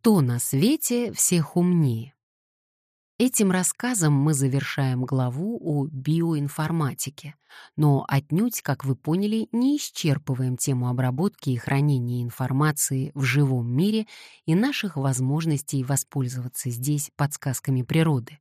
Кто на свете всех умнее? Этим рассказом мы завершаем главу о биоинформатике, но отнюдь, как вы поняли, не исчерпываем тему обработки и хранения информации в живом мире и наших возможностей воспользоваться здесь подсказками природы.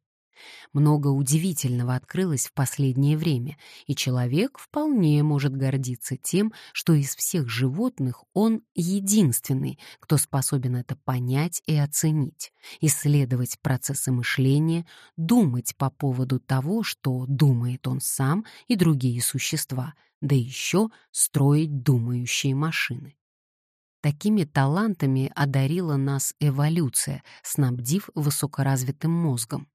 Много удивительного открылось в последнее время, и человек вполне может гордиться тем, что из всех животных он единственный, кто способен это понять и оценить, исследовать процессы мышления, думать по поводу того, что думает он сам и другие существа, да еще строить думающие машины. Такими талантами одарила нас эволюция, снабдив высокоразвитым мозгом.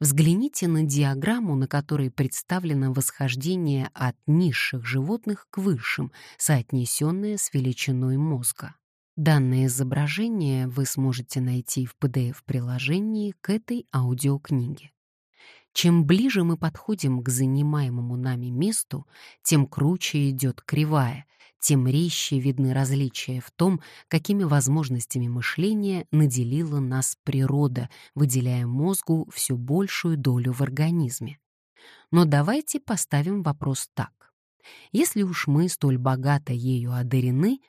Взгляните на диаграмму, на которой представлено восхождение от низших животных к высшим, соотнесенное с величиной мозга. Данное изображение вы сможете найти в PDF-приложении к этой аудиокниге. Чем ближе мы подходим к занимаемому нами месту, тем круче идет кривая, тем резче видны различия в том, какими возможностями мышления наделила нас природа, выделяя мозгу все большую долю в организме. Но давайте поставим вопрос так. Если уж мы столь богато ею одарены,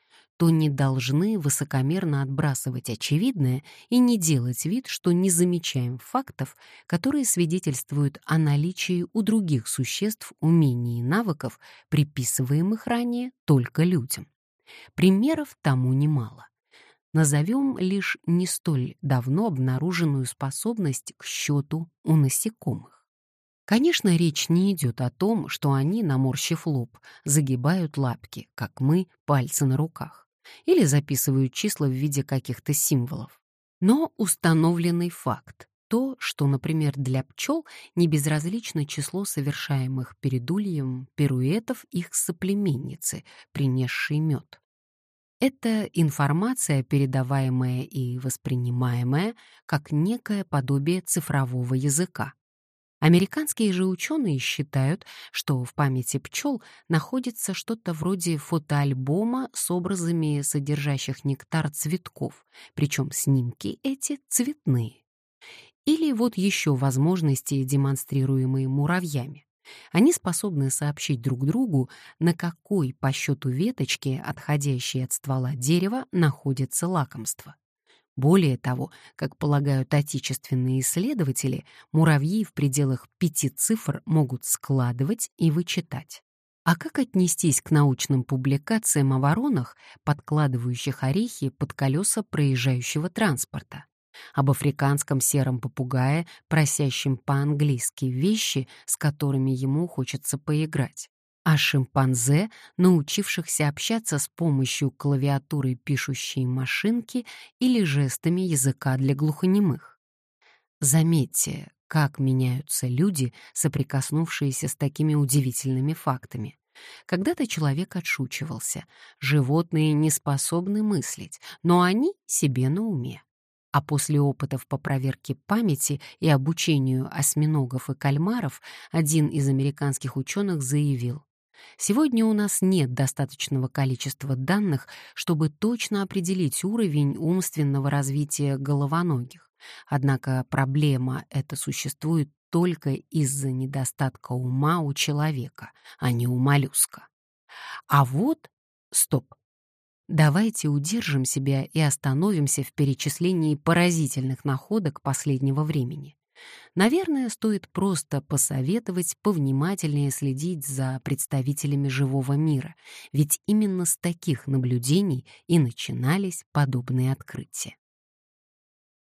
то не должны высокомерно отбрасывать очевидное и не делать вид, что не замечаем фактов, которые свидетельствуют о наличии у других существ умений и навыков, приписываемых ранее только людям. Примеров тому немало. Назовем лишь не столь давно обнаруженную способность к счету у насекомых. Конечно, речь не идет о том, что они, наморщив лоб, загибают лапки, как мы, пальцы на руках или записывают числа в виде каких-то символов. Но установленный факт — то, что, например, для пчел не безразлично число совершаемых перед ульем пируэтов их соплеменницы, принесшей мед. Это информация, передаваемая и воспринимаемая как некое подобие цифрового языка. Американские же ученые считают, что в памяти пчел находится что-то вроде фотоальбома с образами содержащих нектар цветков, причем снимки эти цветные. Или вот еще возможности, демонстрируемые муравьями. Они способны сообщить друг другу, на какой по счету веточке, отходящей от ствола дерева, находится лакомство. Более того, как полагают отечественные исследователи, муравьи в пределах пяти цифр могут складывать и вычитать. А как отнестись к научным публикациям о воронах, подкладывающих орехи под колеса проезжающего транспорта? Об африканском сером попугае, просящем по-английски вещи, с которыми ему хочется поиграть? А шимпанзе, научившихся общаться с помощью клавиатуры пишущей машинки или жестами языка для глухонемых. Заметьте, как меняются люди, соприкоснувшиеся с такими удивительными фактами. Когда-то человек отшучивался. Животные не способны мыслить, но они себе на уме. А после опытов по проверке памяти и обучению осьминогов и кальмаров один из американских ученых заявил, Сегодня у нас нет достаточного количества данных, чтобы точно определить уровень умственного развития головоногих. Однако проблема эта существует только из-за недостатка ума у человека, а не у моллюска. А вот... Стоп. Давайте удержим себя и остановимся в перечислении поразительных находок последнего времени. Наверное, стоит просто посоветовать повнимательнее следить за представителями живого мира, ведь именно с таких наблюдений и начинались подобные открытия.